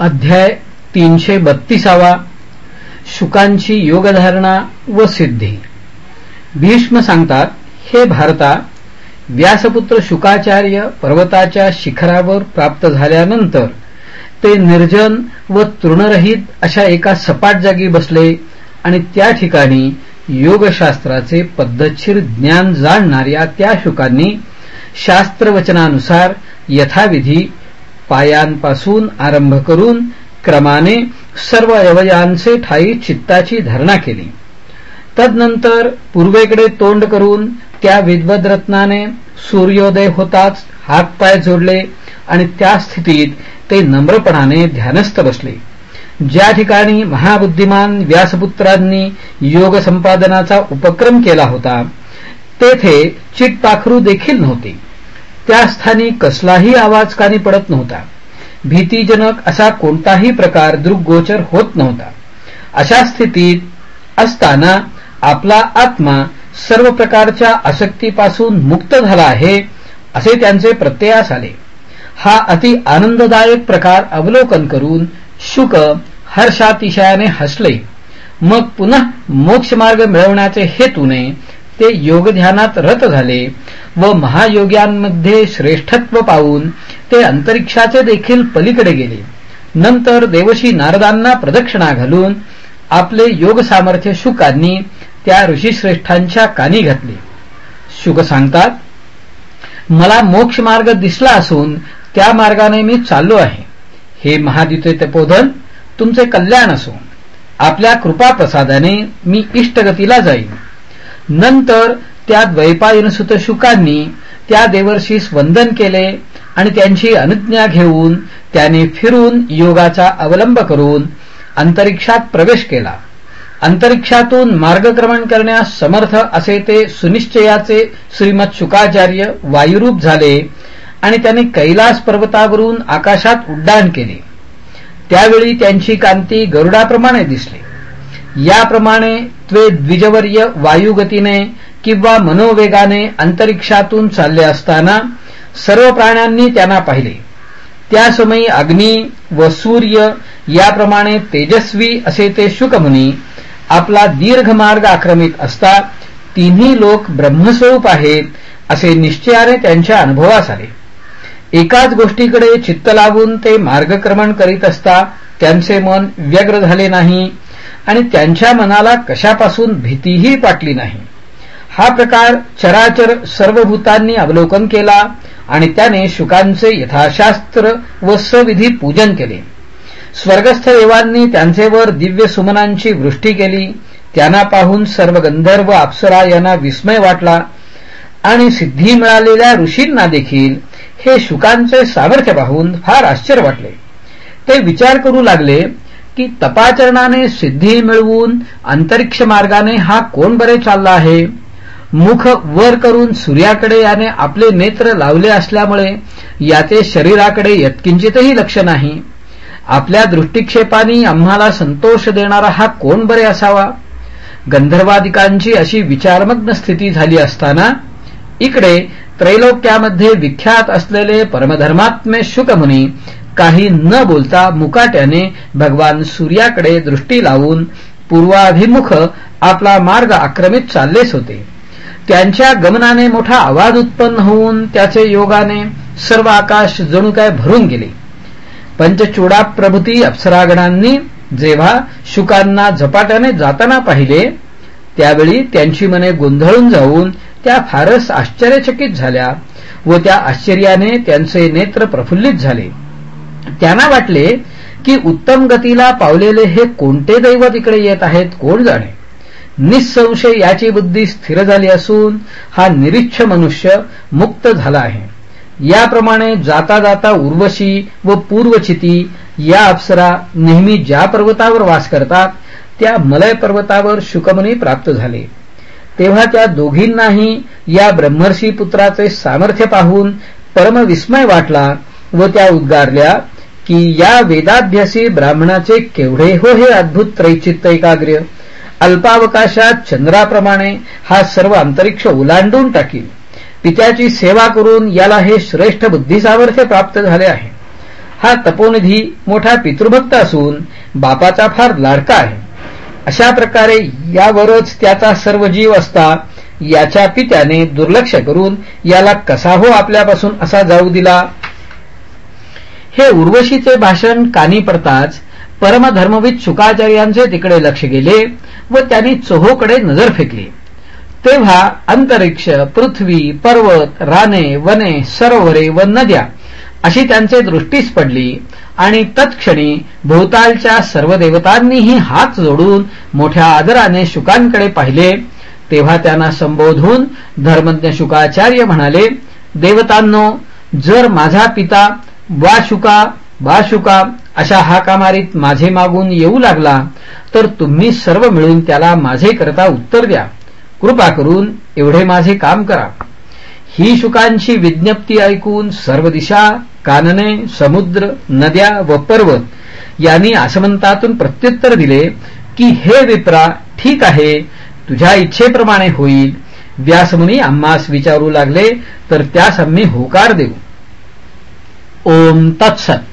अध्याय तीनशे बत्तीसावा शुकांची योगधारणा व सिद्धी. भीष्म सांगतात हे भारता व्यासपुत्र शुकाचार्य पर्वताच्या शिखरावर प्राप्त झाल्यानंतर ते निर्जन व तृणरहित अशा एका सपाट जागी बसले आणि त्या ठिकाणी योगशास्त्राचे पद्धतशीर ज्ञान जाणणाऱ्या त्या शुकांनी शास्त्रवचनानुसार यथाविधी पायांपासून आरंभ करून क्रमाने सर्व अवयांचे ठाई चित्ताची धारणा केली. तदनंतर पूर्वेकडे तोंड करून त्या विद्वद्रत्नाने सूर्योदय होताच हातपाय जोडले आणि त्या स्थितीत ते नम्रपणाने ध्यानस्थ बसले. ज्या ठिकाणी महाबुद्धिमान व्यासपुत्रांनी योग संपादनाचा उपक्रम केला होता तेथे चिटपाखरू देखील नव्हते. त्या स्थानी कसलाही आवाज कानी पडत नव्हता. भीतीजनक असा कोणताही प्रकार दृग्गोचर होत नव्हता. अशा स्थितीत असताना आपला आत्मा सर्व प्रकारच्या आसक्तीपासून मुक्त झाला आहे असे त्यांचे प्रत्ययास आले. हा अति आनंददायक प्रकार अवलोकन करून शुक हर्षातिशयाने हसले. मग पुन्हा मोक्षमार्ग मिळवण्याचे हेतूने ते योगध्यानात रत झाले व महायोग्यांमध्ये श्रेष्ठत्व पाहून ते अंतरिक्षाचे देखील पलीकडे गेले. नंतर देवशी नारदांना प्रदक्षिणा घालून आपले योग सामर्थ्य शुकांनी त्या ऋषीश्रेष्ठांच्या कानी घातले. शुक सांगतात मला मोक्ष मार्ग दिसला असून त्या मार्गाने मी चाललो आहे. हे महादित्य तपोधन तुमचे कल्याण असो आपल्या कृपा प्रसादाने मी इष्टगतीला जाईन. नंतर त्या द्वैपायनसुत शुकांनी त्या देवर्षीस वंदन केले आणि त्यांची अनुज्ञा घेऊन त्याने फिरून योगाचा अवलंब करून अंतरिक्षात प्रवेश केला. अंतरिक्षातून मार्गक्रमण करण्यास समर्थ असे ते सुनिश्चयाचे श्रीमत शुकाचार्य वायुरूप झाले आणि त्याने कैलास पर्वतावरून आकाशात उड्डाण केले. त्यावेळी त्यांची कांती गरुडाप्रमाणे दिसली. याप्रमाणे त्वे द्विजवर्य वायुगतीने किंवा मनोवेगाने अंतरिक्षातून चालले असताना सर्व प्राण्यांनी त्यांना पाहिले. त्यासमयी अग्नी व सूर्य याप्रमाणे तेजस्वी असे ते शुकमुनी आपला दीर्घ मार्ग आक्रमित असता तिन्ही लोक ब्रह्मस्वरूप आहेत असे निश्चयाने त्यांच्या अनुभवास आले एकाच गोष्टीकडे चित्त लागून ते मार्गक्रमण करीत असता त्यांचे मन व्यग्र झाले नाही आणि त्यांच्या मनाला कशापासून भीतीही पाटली नाही. हा प्रकार चराचर सर्वभूतांनी अवलोकन केला आणि त्याने शुकांचे यथाशास्त्र व सविधी पूजन केले. स्वर्गस्थ देवांनी त्यांचेवर दिव्य सुमनांची वृष्टी केली त्यांना पाहून सर्व गंधर्व अप्सरा यांना विस्मय वाटला आणि सिद्धी मिळालेल्या ऋषींना देखील हे शुकांचे सामर्थ्य पाहून फार आश्चर्य वाटले. ते विचार करू लागले की तपाचरणाने सिद्धी मिळवून अंतरिक्ष मार्गाने हा कोण बरे चालला आहे? मुख वर करून सूर्याकडे याने आपले नेत्र लावले असल्यामुळे याचे शरीराकडे यत्किंचितही लक्ष नाही. आपल्या दृष्टिक्षेपानी आम्हाला संतोष देणारा हा कोण बरे असावा? गंधर्वादिकांची अशी विचारमग्न स्थिती झाली असताना इकडे त्रैलोक्यामध्ये विख्यात असलेले परमधर्मात्मे शुकमुनी काही न बोलता मुकाट्याने भगवान सूर्याकडे दृष्टी लावून पूर्वाभिमुख आपला मार्ग आक्रमित चाललेच होते. त्यांच्या गमनाने मोठा आवाज उत्पन्न होऊन त्याचे योगाने सर्व आकाश जणू काय भरून गेले. पंचचूडा प्रभूती अप्सरागणांनी जेव्हा शुकांना झपाट्याने जाताना पाहिले त्यावेळी त्यांची मने गोंधळून जाऊन त्या फारच आश्चर्यचकित झाल्या व त्या आश्चर्याने त्यांचे नेत्र प्रफुल्लित झाले. त्यांना वाटले की उत्तम गतीला पावलेले हे कोणते दैवत इकडे येत आहेत कोण जाणे? निसंशय याची बुद्धी स्थिर झाली असून हा निरीच्छ मनुष्य मुक्त झाला आहे. याप्रमाणे जाता जाता उर्वशी व पूर्वचिती या अप्सरा नेहमी ज्या पर्वतावर वास करतात त्या मलय पर्वतावर शुकमनी प्राप्त झाले. तेव्हा त्या दोघींनाही या ब्रह्मर्षी पुत्राचे सामर्थ्य पाहून परमविस्मय वाटला व त्या उद्गारल्या की या वेदाभ्यासी ब्राह्मणाचे केवढे हो हे अद्भुत त्रैचित्त एकाग्र्य अल्पावकाशात चंद्राप्रमाणे हा सर्व अंतरिक्ष ओलांडून टाकील. पित्याची सेवा करून याला हे श्रेष्ठ बुद्धिसामर्थ्य प्राप्त झाले आहे. हा तपोनिधी मोठा पितृभक्त असून बापाचा फार लाडका आहे. अशा प्रकारे यावरच त्याचा सर्व जीव असता याच्या पित्याने दुर्लक्ष करून याला कसा हो आपल्यापासून असा जाऊ दिला? हे उर्वशीचे भाषण कानी पडताच परमधर्मविद शुकाचार्यांचे तिकडे लक्ष गेले व त्यांनी चोहोकडे नजर फेकली. तेव्हा अंतरिक्ष पृथ्वी पर्वत राने वने सरोवरे व नद्या अशी त्यांचे दृष्टीस पडली आणि तत्क्षणी भोवतालच्या सर्व देवतांनीही हात जोडून मोठ्या आदराने शुकांकडे पाहिले. तेव्हा त्यांना संबोधून धर्मज्ञ शुकाचार्य म्हणाले देवतांनो जर माझा पिता वा शुका वा शुका अशा हाकामारीत माझे मागून येऊ लागला तर तुम्ही सर्व मिळून त्याला माझे करता उत्तर द्या. कृपा करून एवढे माझे काम करा. ही शुकांची विज्ञप्ती ऐकून सर्व दिशा कानने समुद्र नद्या व पर्वत यांनी आसमंतातून प्रत्युत्तर दिले की हे विप्रा ठीक आहे तुझ्या इच्छेप्रमाणे होईल. व्यासमुनी आम्हास विचारू लागले तर त्यास आम्ही होकार देऊ. ओम तत्सत.